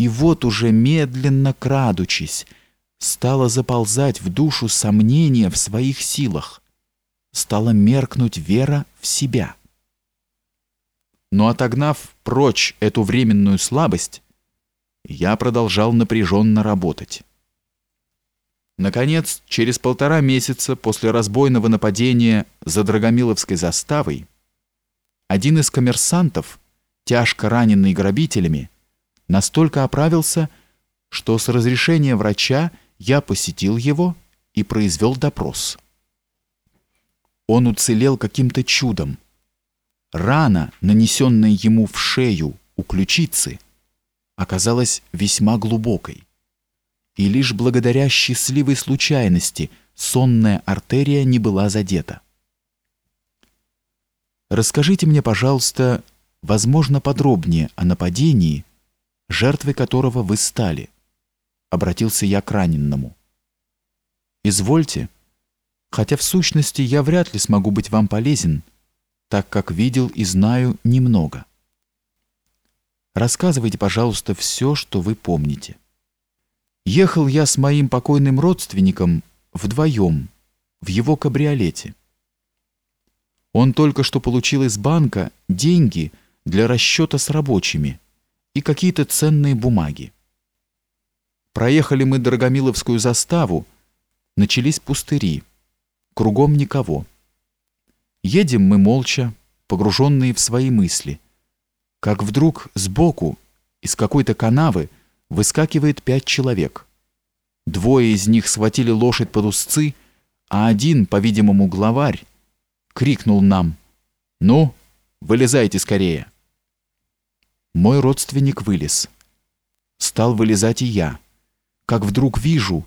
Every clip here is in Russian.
И вот уже медленно крадучись, стало заползать в душу сомнение в своих силах, стала меркнуть вера в себя. Но отогнав прочь эту временную слабость, я продолжал напряженно работать. Наконец, через полтора месяца после разбойного нападения за Драгомиловской заставой, один из коммерсантов, тяжко раненый грабителями, настолько оправился, что с разрешения врача я посетил его и произвел допрос. Он уцелел каким-то чудом. Рана, нанесенная ему в шею у ключицы, оказалась весьма глубокой. И лишь благодаря счастливой случайности сонная артерия не была задета. Расскажите мне, пожалуйста, возможно, подробнее о нападении, жертвой которого вы стали. Обратился я к раненному. Извольте, хотя в сущности я вряд ли смогу быть вам полезен, так как видел и знаю немного. Рассказывайте, пожалуйста, все, что вы помните. Ехал я с моим покойным родственником вдвоем в его кабриолете. Он только что получил из банка деньги для расчета с рабочими и какие-то ценные бумаги. Проехали мы Дорогомиловскую заставу, начались пустыри, кругом никого. Едем мы молча, погруженные в свои мысли – как вдруг сбоку из какой-то канавы выскакивает пять человек. Двое из них схватили лошадь под узцы, а один, по-видимому, главарь, крикнул нам «Ну, вылезайте скорее!» Мой родственник вылез. Стал вылезать и я. Как вдруг вижу,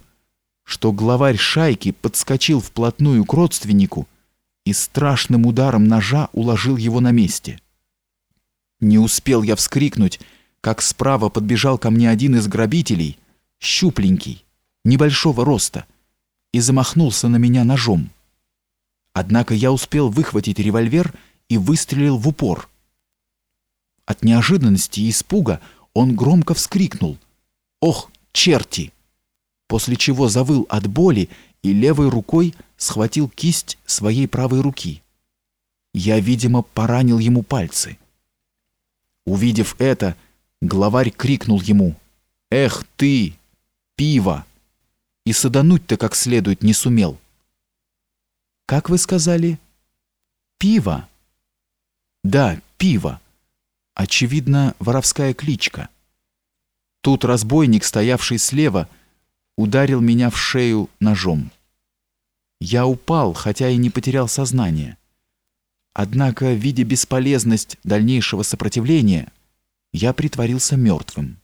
что главарь шайки подскочил вплотную к родственнику и страшным ударом ножа уложил его на месте. Не успел я вскрикнуть, как справа подбежал ко мне один из грабителей, щупленький, небольшого роста, и замахнулся на меня ножом. Однако я успел выхватить револьвер и выстрелил в упор. От неожиданности и испуга он громко вскрикнул «Ох, черти!» после чего завыл от боли и левой рукой схватил кисть своей правой руки. Я, видимо, поранил ему пальцы. Увидев это, главарь крикнул ему «Эх ты, пиво!» и садануть-то как следует не сумел. «Как вы сказали? Пиво?» «Да, пиво. Очевидно, воровская кличка. Тут разбойник, стоявший слева, ударил меня в шею ножом. Я упал, хотя и не потерял сознание. Однако, видя бесполезность дальнейшего сопротивления, я притворился мертвым.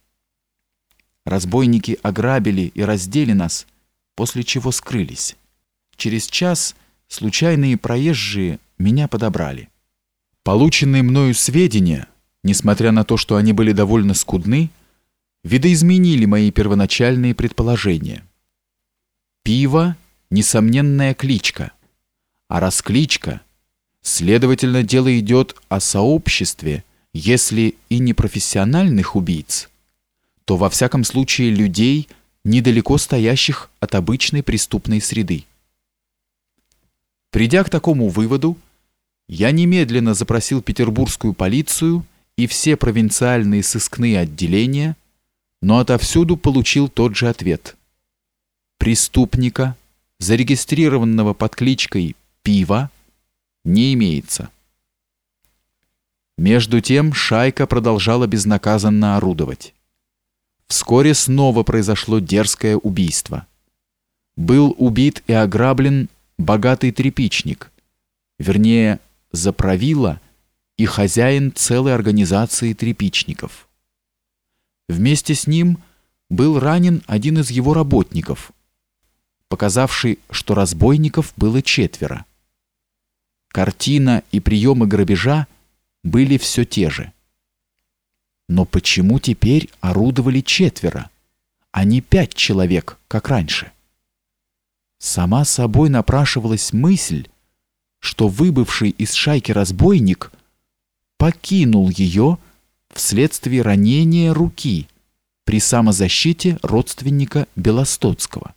Разбойники ограбили и раздели нас, после чего скрылись. Через час случайные проезжие меня подобрали. Полученные мною сведения, несмотря на то, что они были довольно скудны, видоизменили мои первоначальные предположения. Пиво — несомненная кличка, а раз кличка — Следовательно, дело идет о сообществе, если и не профессиональных убийц, то во всяком случае людей, недалеко стоящих от обычной преступной среды. Придя к такому выводу, я немедленно запросил петербургскую полицию и все провинциальные сыскные отделения, но отовсюду получил тот же ответ. Преступника, зарегистрированного под кличкой Пива, не имеется. Между тем шайка продолжала безнаказанно орудовать. Вскоре снова произошло дерзкое убийство. Был убит и ограблен богатый трепичник, вернее, заправила и хозяин целой организации трепичников. Вместе с ним был ранен один из его работников, показавший, что разбойников было четверо. Картина и приемы грабежа были все те же. Но почему теперь орудовали четверо, а не пять человек, как раньше? Сама собой напрашивалась мысль, что выбывший из шайки разбойник покинул ее вследствие ранения руки при самозащите родственника Белостоцкого.